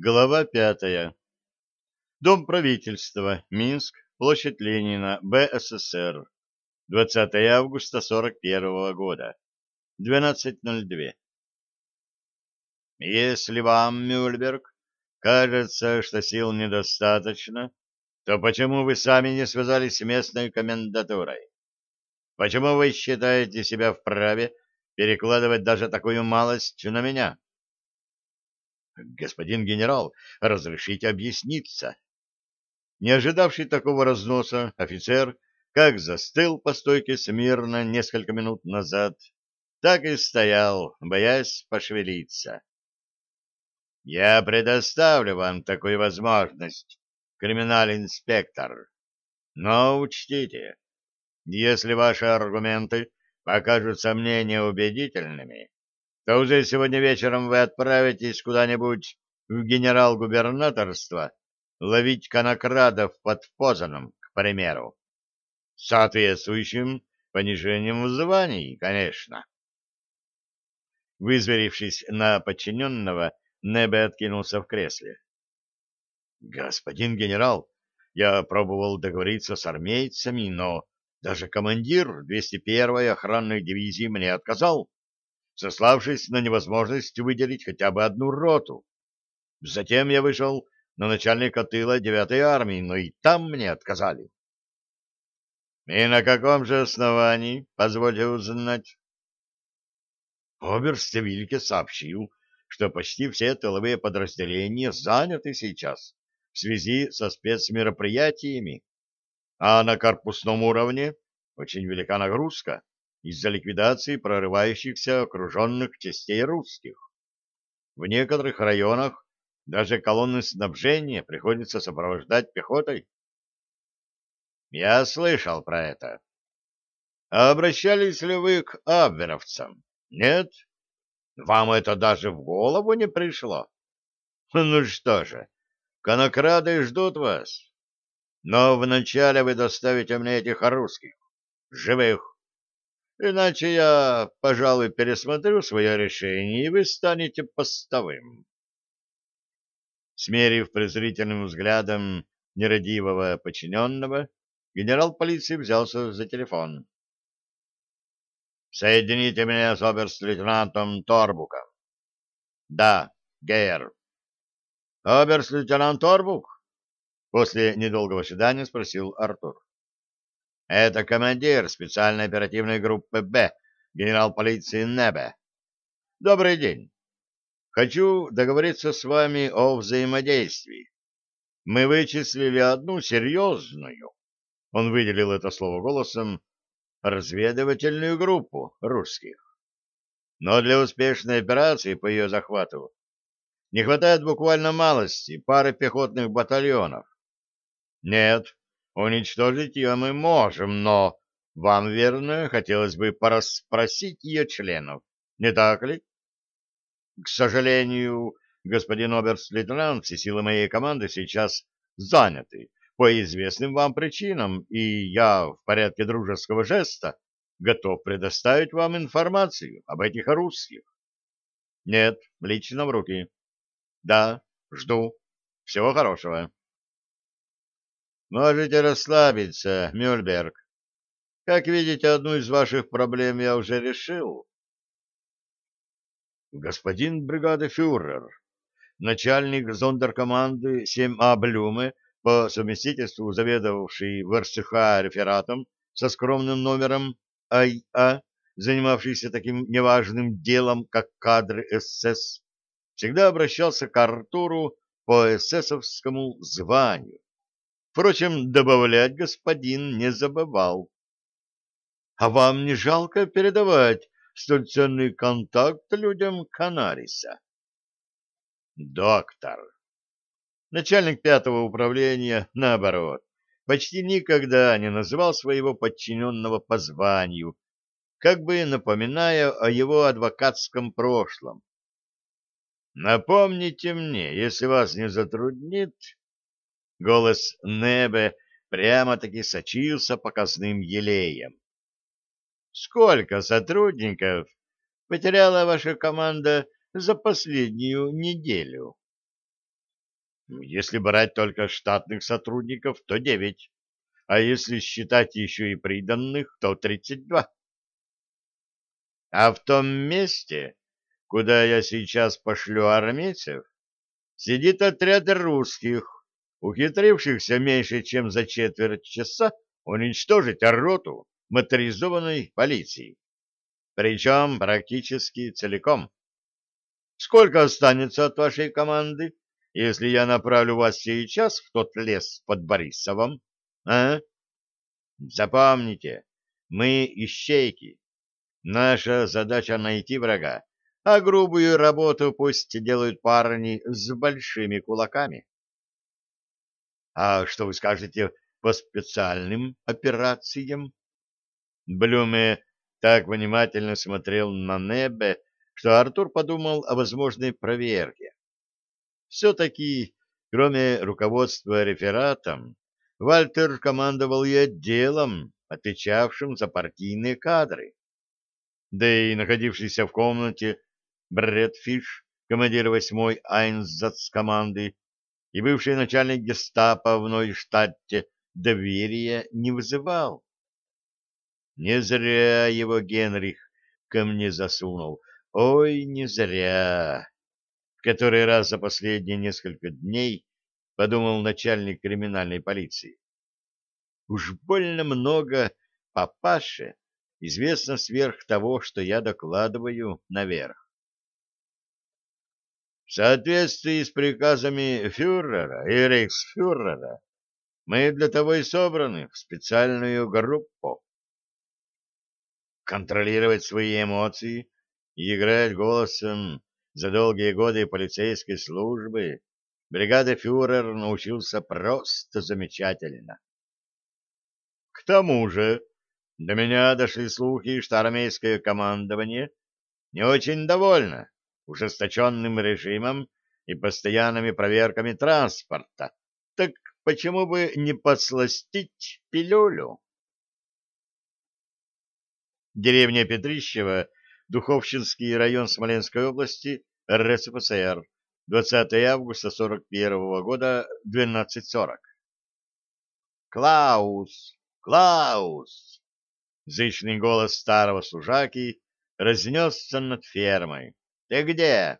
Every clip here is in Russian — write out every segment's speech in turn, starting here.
Глава пятая. Дом правительства. Минск. Площадь Ленина. БССР. 20 августа 41 года. 12.02. Если вам, Мюльберг, кажется, что сил недостаточно, то почему вы сами не связались с местной комендатурой? Почему вы считаете себя вправе перекладывать даже такую малость на меня? Господин генерал, разрешите объясниться. Не ожидавший такого разноса, офицер как застыл по стойке смирно несколько минут назад, так и стоял, боясь пошевелиться. Я предоставлю вам такую возможность, криминальный инспектор. Но учтите, если ваши аргументы покажутся мне неубедительными, то уже сегодня вечером вы отправитесь куда-нибудь в генерал-губернаторство ловить конокрадов под Позаном, к примеру. С соответствующим понижением в звании, конечно. Вызверившись на подчиненного, Небе откинулся в кресле. — Господин генерал, я пробовал договориться с армейцами, но даже командир 201-й охранной дивизии мне отказал сославшись на невозможность выделить хотя бы одну роту. Затем я вышел на начальника тыла 9-й армии, но и там мне отказали. И на каком же основании, позвольте узнать? Оберст Вильке сообщил, что почти все тыловые подразделения заняты сейчас в связи со спецмероприятиями, а на корпусном уровне очень велика нагрузка из-за ликвидации прорывающихся окруженных частей русских. В некоторых районах даже колонны снабжения приходится сопровождать пехотой. Я слышал про это. А обращались ли вы к абверовцам? Нет? Вам это даже в голову не пришло? Ну что же, конокрады ждут вас. Но вначале вы доставите мне этих русских, живых, Иначе я, пожалуй, пересмотрю свое решение, и вы станете постовым. Смерив презрительным взглядом нерадивого подчиненного, генерал полиции взялся за телефон. «Соедините меня с оберст-лейтенантом Торбуком». «Да, Гейер». «Оберст-лейтенант Торбук?» После недолгого ожидания спросил Артур. Это командир специальной оперативной группы «Б», генерал полиции Небе. Добрый день. Хочу договориться с вами о взаимодействии. Мы вычислили одну серьезную, он выделил это слово голосом, разведывательную группу русских. Но для успешной операции по ее захвату не хватает буквально малости, пары пехотных батальонов. Нет, Уничтожить ее мы можем, но вам, верно, хотелось бы порасспросить ее членов, не так ли? К сожалению, господин оберст-лейтенант, все силы моей команды сейчас заняты по известным вам причинам, и я в порядке дружеского жеста готов предоставить вам информацию об этих русских. Нет, лично в руки. Да, жду. Всего хорошего. Можете расслабиться, Мюльберг. Как видите, одну из ваших проблем я уже решил. Господин бригады фюрер, начальник зондеркоманды 7А Блюме, по совместительству заведовавший в РСХ рефератом со скромным номером АИА, занимавшийся таким неважным делом, как кадры СС, всегда обращался к Артуру по эсэсовскому званию Впрочем, добавлять господин не забывал. — А вам не жалко передавать столь ценный контакт людям Канариса? — Доктор. Начальник пятого управления, наоборот, почти никогда не называл своего подчиненного по званию, как бы напоминая о его адвокатском прошлом. Напомните мне, если вас не затруднит, Голос Небе прямо-таки сочился показным елеем. «Сколько сотрудников потеряла ваша команда за последнюю неделю?» Если брать только штатных сотрудников, то девять, а если считать еще и приданных, то тридцать два. А в том месте, куда я сейчас пошлю армейцев, сидит отряд русских, ухитрившихся меньше, чем за четверть часа уничтожить роту моторизованной полиции, причем практически целиком. Сколько останется от вашей команды, если я направлю вас сейчас в тот лес под Борисовым? А? Запомните, мы ищейки. Наша задача найти врага, а грубую работу пусть делают парни с большими кулаками. А что вы скажете по специальным операциям? Блюме так внимательно смотрел на Небе, что Артур подумал о возможной проверке. Все-таки, кроме руководства рефератом, Вальтер командовал и отделом, отвечавшим за партийные кадры. Да и находившийся в комнате Брэд Фиш, командир восьмой Айнзац команды, и бывший начальник гестапо в Нойштадте доверия не вызывал. Не зря его Генрих ко мне засунул. Ой, не зря. В который раз за последние несколько дней подумал начальник криминальной полиции. Уж больно много папаше известно сверх того, что я докладываю наверх. В соответствии с приказами фюрера и рейхсфюрера мы для того и собраны в специальную группу. Контролировать свои эмоции и играть голосом за долгие годы полицейской службы бригада фюрер научился просто замечательно. К тому же до меня дошли слухи, что армейское командование не очень довольно ужесточенным режимом и постоянными проверками транспорта. Так почему бы не подсластить пилюлю? Деревня Петрищева, Духовщинский район Смоленской области, РСФСР, 20 августа 41 года, 12.40. «Клаус! Клаус!» Зычный голос старого служаки разнесся над фермой. Ты где?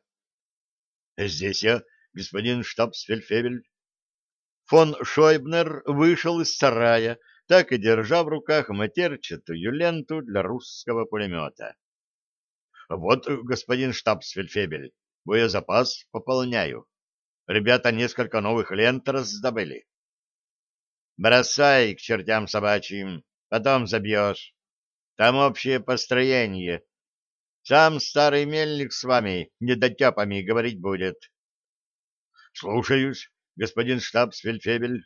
Здесь я, господин штабсфельдфебель. Фон Шойбнер вышел из сарая, так и держа в руках матерчатую ленту для русского пулемета. Вот, господин штабсфельдфебель, боезапас пополняю. Ребята несколько новых лент раздобыли. Бросай к чертям собачьим, потом забьешь. Там общее построение, сам старый мельник с вами, недотепами, говорить будет. — Слушаюсь, господин штабс-фельдфебель.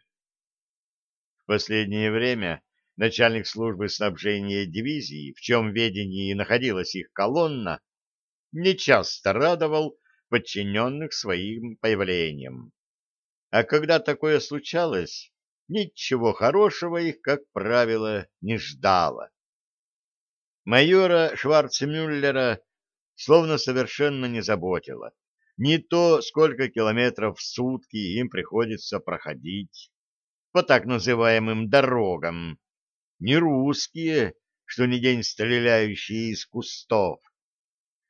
В последнее время начальник службы снабжения дивизии, в чем ведении находилась их колонна, нечасто радовал подчиненных своим появлением. А когда такое случалось, ничего хорошего их, как правило, не ждало майора Шварцмюллера словно совершенно не заботило ни то, сколько километров в сутки им приходится проходить по так называемым дорогам, ни русские, что ни день стреляющие из кустов.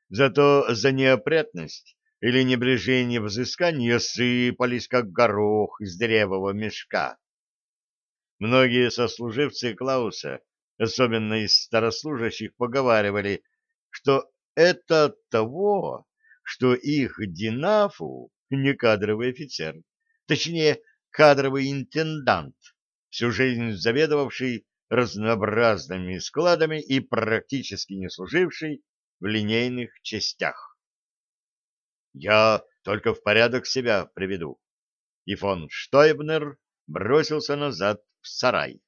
Зато за неопрятность или небрежение взыскания сыпались, как горох из древового мешка. Многие сослуживцы Клауса особенно из старослужащих, поговаривали, что это от того, что их Динафу не кадровый офицер, точнее, кадровый интендант, всю жизнь заведовавший разнообразными складами и практически не служивший в линейных частях. Я только в порядок себя приведу. И фон Штойбнер бросился назад в сарай.